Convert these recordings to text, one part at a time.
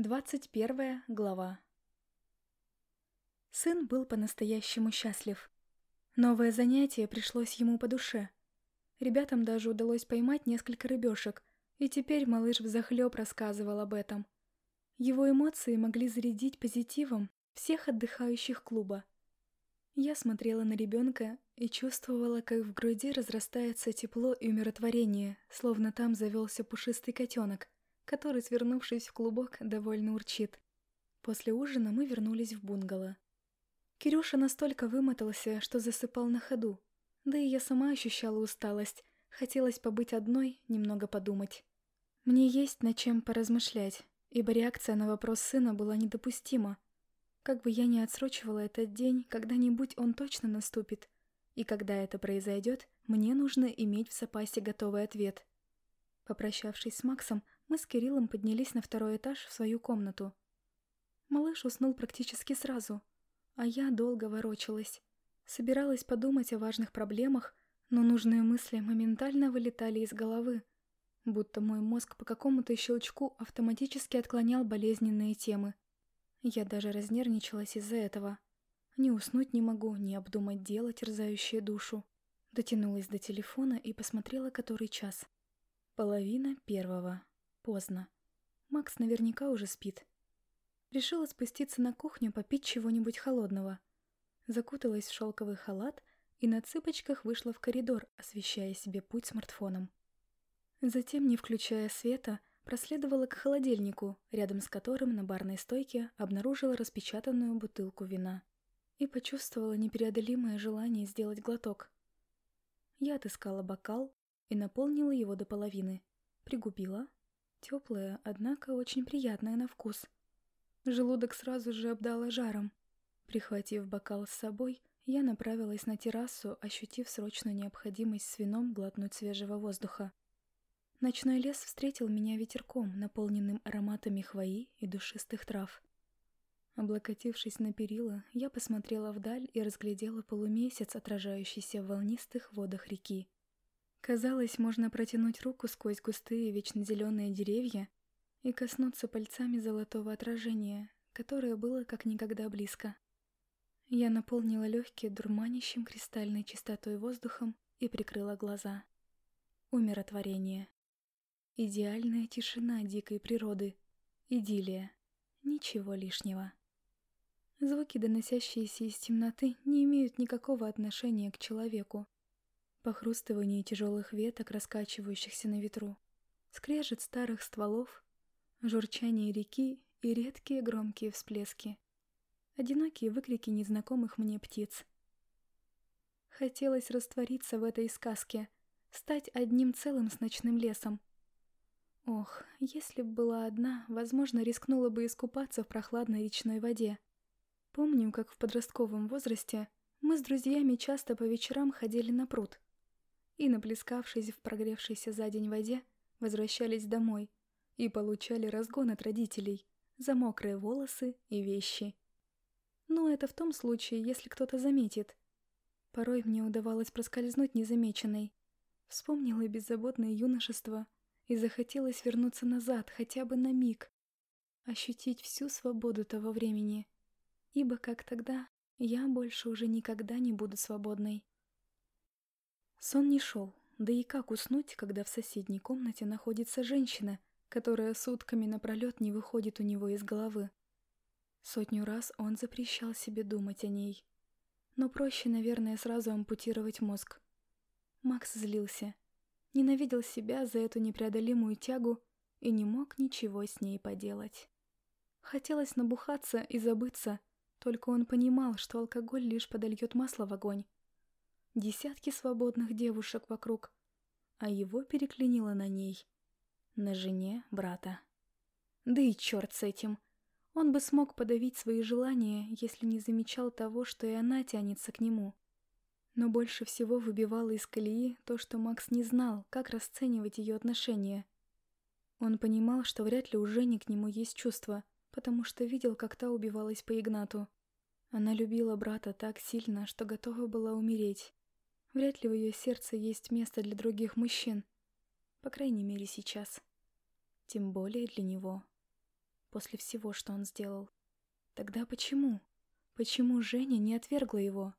21 глава Сын был по-настоящему счастлив. Новое занятие пришлось ему по душе. Ребятам даже удалось поймать несколько рыбешек, и теперь малыш взахлеб рассказывал об этом. Его эмоции могли зарядить позитивом всех отдыхающих клуба. Я смотрела на ребенка и чувствовала, как в груди разрастается тепло и умиротворение, словно там завелся пушистый котенок, который, свернувшись в клубок, довольно урчит. После ужина мы вернулись в бунгало. Кирюша настолько вымотался, что засыпал на ходу. Да и я сама ощущала усталость. Хотелось побыть одной, немного подумать. Мне есть над чем поразмышлять, ибо реакция на вопрос сына была недопустима. Как бы я ни отсрочивала этот день, когда-нибудь он точно наступит. И когда это произойдет, мне нужно иметь в запасе готовый ответ. Попрощавшись с Максом, мы с Кириллом поднялись на второй этаж в свою комнату. Малыш уснул практически сразу, а я долго ворочалась. Собиралась подумать о важных проблемах, но нужные мысли моментально вылетали из головы, будто мой мозг по какому-то щелчку автоматически отклонял болезненные темы. Я даже разнервничалась из-за этого. Ни уснуть не могу, ни обдумать дело, терзающее душу. Дотянулась до телефона и посмотрела, который час. Половина первого. Поздно. Макс наверняка уже спит. Решила спуститься на кухню попить чего-нибудь холодного. Закуталась в шелковый халат и на цыпочках вышла в коридор, освещая себе путь смартфоном. Затем, не включая света, проследовала к холодильнику, рядом с которым на барной стойке обнаружила распечатанную бутылку вина и почувствовала непреодолимое желание сделать глоток. Я отыскала бокал и наполнила его до половины, пригубила. Теплое, однако очень приятное на вкус – Желудок сразу же обдало жаром. Прихватив бокал с собой, я направилась на террасу, ощутив срочную необходимость с вином глотнуть свежего воздуха. Ночной лес встретил меня ветерком, наполненным ароматами хвои и душистых трав. Облокотившись на перила, я посмотрела вдаль и разглядела полумесяц, отражающийся в волнистых водах реки. Казалось, можно протянуть руку сквозь густые вечно зеленые деревья и коснуться пальцами золотого отражения, которое было как никогда близко. Я наполнила легкие дурманящим кристальной чистотой воздухом и прикрыла глаза. Умиротворение. Идеальная тишина дикой природы. Идиллия. Ничего лишнего. Звуки, доносящиеся из темноты, не имеют никакого отношения к человеку. Похрустывание тяжелых веток, раскачивающихся на ветру. Скрежет старых стволов журчание реки и редкие громкие всплески. Одинокие выкрики незнакомых мне птиц. Хотелось раствориться в этой сказке, стать одним целым с ночным лесом. Ох, если б была одна, возможно, рискнула бы искупаться в прохладной речной воде. Помню, как в подростковом возрасте мы с друзьями часто по вечерам ходили на пруд и, наплескавшись в прогревшейся за день воде, возвращались домой – и получали разгон от родителей за мокрые волосы и вещи. Но это в том случае, если кто-то заметит. Порой мне удавалось проскользнуть незамеченной. Вспомнила беззаботное юношество и захотелось вернуться назад хотя бы на миг, ощутить всю свободу того времени, ибо как тогда я больше уже никогда не буду свободной. Сон не шел, да и как уснуть, когда в соседней комнате находится женщина — которая сутками напролет не выходит у него из головы. Сотню раз он запрещал себе думать о ней. Но проще, наверное, сразу ампутировать мозг. Макс злился, ненавидел себя за эту непреодолимую тягу и не мог ничего с ней поделать. Хотелось набухаться и забыться, только он понимал, что алкоголь лишь подольет масло в огонь. Десятки свободных девушек вокруг, а его переклинило на ней — на жене брата. Да и черт с этим. Он бы смог подавить свои желания, если не замечал того, что и она тянется к нему. Но больше всего выбивало из колеи то, что Макс не знал, как расценивать ее отношения. Он понимал, что вряд ли у Жени к нему есть чувства, потому что видел, как та убивалась по Игнату. Она любила брата так сильно, что готова была умереть. Вряд ли в ее сердце есть место для других мужчин. По крайней мере, сейчас. Тем более для него. после всего, что он сделал. Тогда почему? Почему Женя не отвергла его?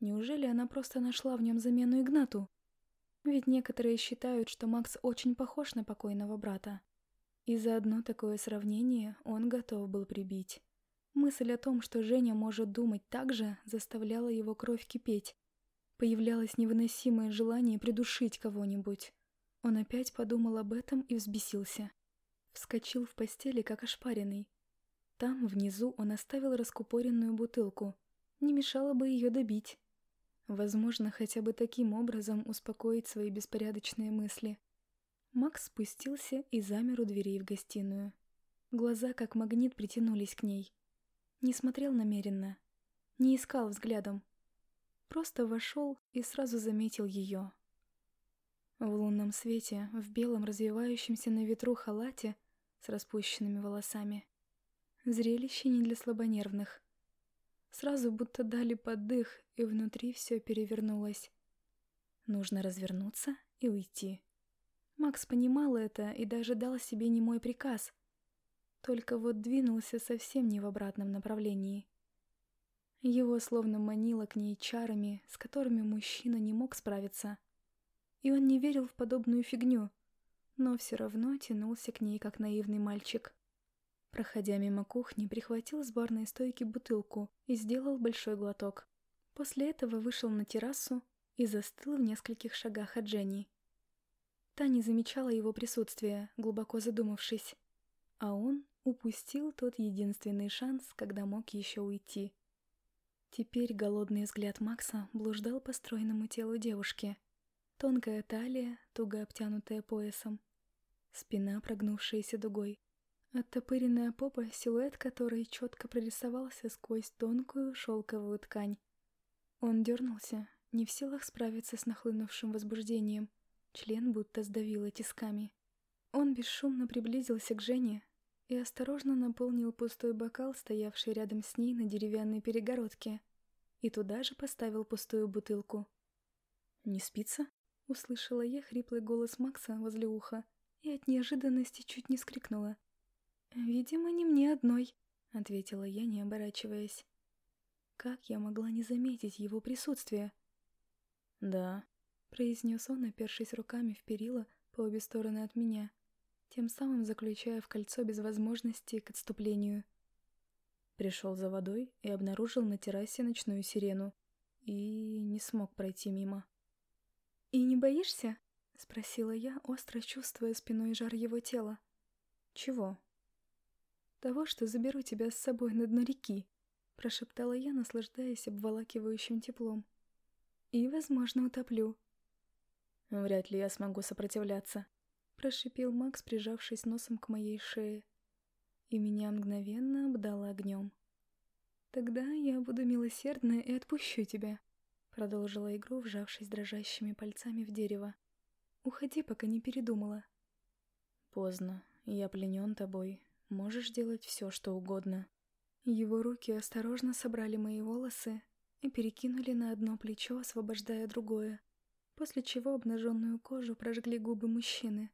Неужели она просто нашла в нем замену Игнату? Ведь некоторые считают, что Макс очень похож на покойного брата. И за одно такое сравнение он готов был прибить. Мысль о том, что Женя может думать так же, заставляла его кровь кипеть. Появлялось невыносимое желание придушить кого-нибудь. Он опять подумал об этом и взбесился. Вскочил в постели, как ошпаренный. Там, внизу, он оставил раскупоренную бутылку. Не мешало бы ее добить. Возможно, хотя бы таким образом успокоить свои беспорядочные мысли. Макс спустился и замер у дверей в гостиную. Глаза, как магнит, притянулись к ней. Не смотрел намеренно. Не искал взглядом. Просто вошел и сразу заметил ее. В лунном свете, в белом развивающемся на ветру халате с распущенными волосами. Зрелище не для слабонервных. Сразу будто дали поддых, и внутри все перевернулось. Нужно развернуться и уйти. Макс понимал это и даже дал себе немой приказ. Только вот двинулся совсем не в обратном направлении. Его словно манило к ней чарами, с которыми мужчина не мог справиться. И он не верил в подобную фигню, но все равно тянулся к ней, как наивный мальчик. Проходя мимо кухни, прихватил с барной стойки бутылку и сделал большой глоток. После этого вышел на террасу и застыл в нескольких шагах от Жени. Та не замечала его присутствия, глубоко задумавшись. А он упустил тот единственный шанс, когда мог еще уйти. Теперь голодный взгляд Макса блуждал по стройному телу девушки. Тонкая талия, туго обтянутая поясом. Спина, прогнувшаяся дугой. Оттопыренная попа, силуэт которой четко прорисовался сквозь тонкую шелковую ткань. Он дернулся, не в силах справиться с нахлынувшим возбуждением. Член будто сдавило тисками. Он бесшумно приблизился к Жене и осторожно наполнил пустой бокал, стоявший рядом с ней на деревянной перегородке, и туда же поставил пустую бутылку. «Не спится?» — услышала я хриплый голос Макса возле уха и от неожиданности чуть не скрикнула. «Видимо, не мне одной», — ответила я, не оборачиваясь. Как я могла не заметить его присутствие? «Да», — произнес он, опершись руками в перила по обе стороны от меня, тем самым заключая в кольцо без возможности к отступлению. Пришел за водой и обнаружил на террасе ночную сирену. И не смог пройти мимо. «И не боишься?» — спросила я, остро чувствуя спиной жар его тела. «Чего?» того, что заберу тебя с собой на дно реки», — прошептала я, наслаждаясь обволакивающим теплом. «И, возможно, утоплю». «Вряд ли я смогу сопротивляться», — прошипел Макс, прижавшись носом к моей шее. И меня мгновенно обдало огнем. «Тогда я буду милосердна и отпущу тебя», — продолжила игру, вжавшись дрожащими пальцами в дерево. «Уходи, пока не передумала». «Поздно, я пленен тобой, Можешь делать все, что угодно. Его руки осторожно собрали мои волосы и перекинули на одно плечо, освобождая другое, после чего обнаженную кожу прожгли губы мужчины.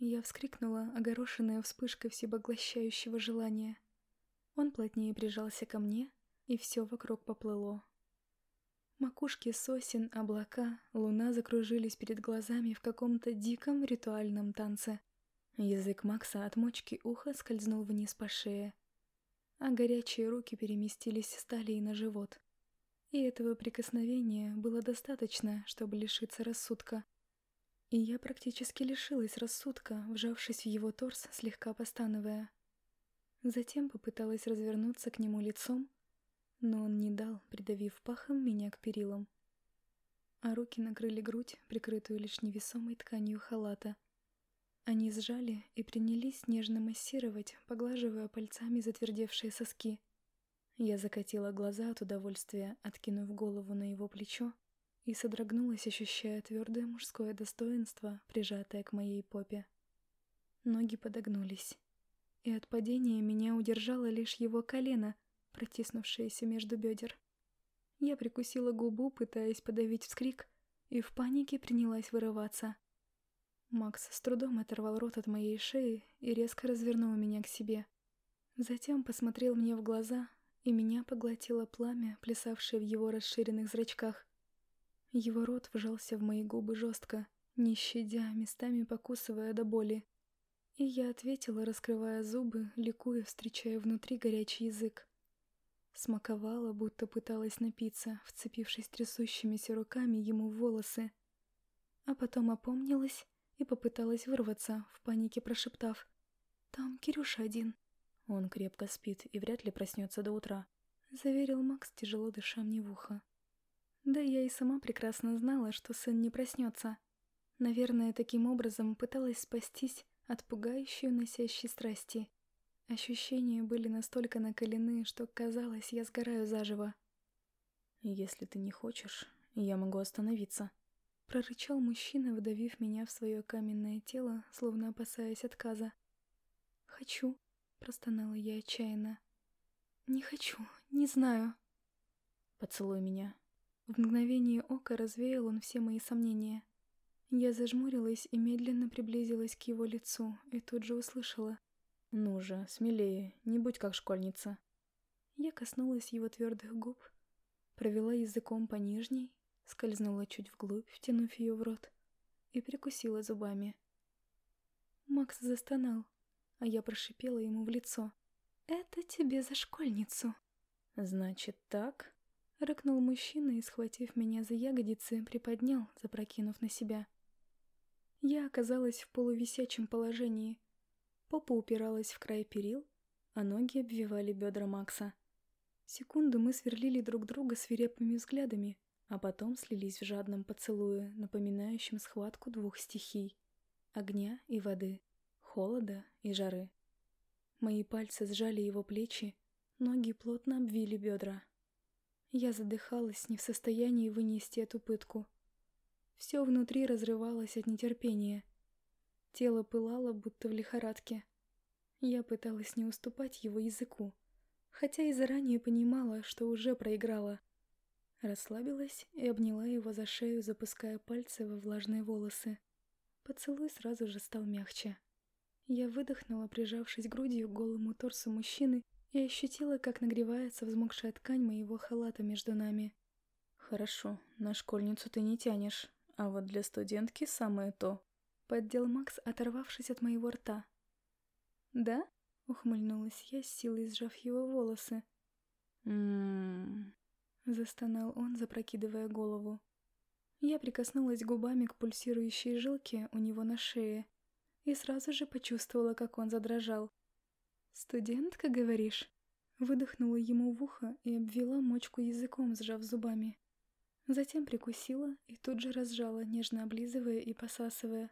Я вскрикнула, огорошенная вспышкой всепоглощающего желания. Он плотнее прижался ко мне, и все вокруг поплыло. Макушки сосен, облака, луна закружились перед глазами в каком-то диком ритуальном танце. Язык Макса от мочки уха скользнул вниз по шее, а горячие руки переместились с талии на живот. И этого прикосновения было достаточно, чтобы лишиться рассудка. И я практически лишилась рассудка, вжавшись в его торс, слегка постановая. Затем попыталась развернуться к нему лицом, но он не дал, придавив пахом меня к перилам. А руки накрыли грудь, прикрытую лишь невесомой тканью халата — они сжали и принялись нежно массировать, поглаживая пальцами затвердевшие соски. Я закатила глаза от удовольствия, откинув голову на его плечо, и содрогнулась, ощущая твердое мужское достоинство, прижатое к моей попе. Ноги подогнулись, и от падения меня удержало лишь его колено, протиснувшееся между бедер. Я прикусила губу, пытаясь подавить вскрик, и в панике принялась вырываться — Макс с трудом оторвал рот от моей шеи и резко развернул меня к себе, Затем посмотрел мне в глаза, и меня поглотило пламя, плясавшее в его расширенных зрачках. Его рот вжался в мои губы жестко, не щадя, местами покусывая до боли. И я ответила, раскрывая зубы, ликуя, встречая внутри горячий язык. Смаковала, будто пыталась напиться, вцепившись трясущимися руками ему в волосы. А потом опомнилась и попыталась вырваться, в панике прошептав. «Там Кирюша один». «Он крепко спит и вряд ли проснется до утра», — заверил Макс, тяжело дыша мне в ухо. Да я и сама прекрасно знала, что сын не проснется. Наверное, таким образом пыталась спастись от пугающей уносящей страсти. Ощущения были настолько накалены, что казалось, я сгораю заживо. «Если ты не хочешь, я могу остановиться», — прорычал мужчина, вдавив меня в свое каменное тело, словно опасаясь отказа. «Хочу», — простонала я отчаянно. «Не хочу, не знаю». «Поцелуй меня», в мгновение ока развеял он все мои сомнения. Я зажмурилась и медленно приблизилась к его лицу, и тут же услышала. «Ну же, смелее, не будь как школьница». Я коснулась его твердых губ, провела языком по нижней, скользнула чуть вглубь, втянув ее в рот, и прикусила зубами. Макс застонал, а я прошипела ему в лицо. «Это тебе за школьницу!» «Значит так?» Рыкнул мужчина и, схватив меня за ягодицы, приподнял, запрокинув на себя. Я оказалась в полувисячем положении. Попа упиралась в край перил, а ноги обвивали бедра Макса. Секунду мы сверлили друг друга свирепыми взглядами, а потом слились в жадном поцелуе, напоминающем схватку двух стихий — огня и воды, холода и жары. Мои пальцы сжали его плечи, ноги плотно обвили бедра, я задыхалась, не в состоянии вынести эту пытку. Все внутри разрывалось от нетерпения. Тело пылало, будто в лихорадке. Я пыталась не уступать его языку, хотя и заранее понимала, что уже проиграла. Расслабилась и обняла его за шею, запуская пальцы во влажные волосы. Поцелуй сразу же стал мягче. Я выдохнула, прижавшись грудью к голому торсу мужчины и ощутила, как нагревается взмокшая ткань моего халата между нами. «Хорошо, на школьницу ты не тянешь, а вот для студентки самое то», — поддел Макс, оторвавшись от моего рта. «Да?» — ухмыльнулась я, с силой сжав его волосы. «М-м-м...» застонал он, запрокидывая голову. Я прикоснулась губами к пульсирующей жилке у него на шее и сразу же почувствовала, как он задрожал. «Студентка, говоришь?» Выдохнула ему в ухо и обвела мочку языком, сжав зубами. Затем прикусила и тут же разжала, нежно облизывая и посасывая.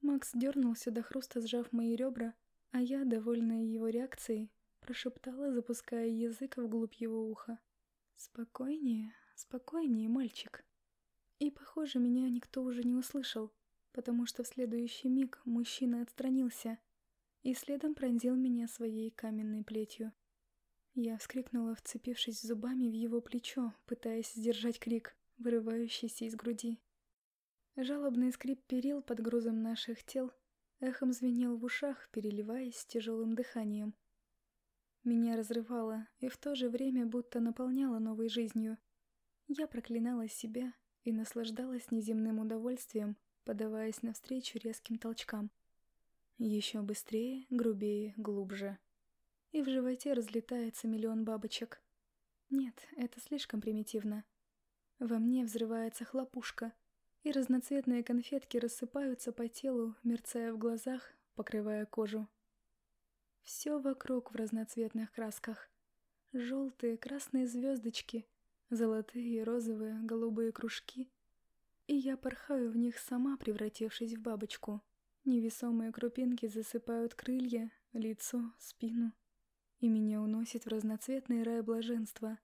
Макс дернулся до хруста, сжав мои ребра, а я, довольная его реакцией, прошептала, запуская язык вглубь его уха. «Спокойнее, спокойнее, мальчик». И, похоже, меня никто уже не услышал, потому что в следующий миг мужчина отстранился — и следом пронзил меня своей каменной плетью. Я вскрикнула, вцепившись зубами в его плечо, пытаясь сдержать крик, вырывающийся из груди. Жалобный скрип перил под грузом наших тел эхом звенел в ушах, переливаясь тяжелым дыханием. Меня разрывало и в то же время будто наполняло новой жизнью. Я проклинала себя и наслаждалась неземным удовольствием, подаваясь навстречу резким толчкам. Еще быстрее, грубее, глубже. И в животе разлетается миллион бабочек. Нет, это слишком примитивно. Во мне взрывается хлопушка, и разноцветные конфетки рассыпаются по телу, мерцая в глазах, покрывая кожу. Все вокруг в разноцветных красках. Желтые, красные звездочки, золотые, розовые, голубые кружки. И я порхаю в них сама, превратившись в бабочку. Невесомые крупинки засыпают крылья, лицо, спину. И меня уносит в разноцветный рай блаженства,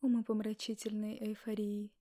умопомрачительной эйфории.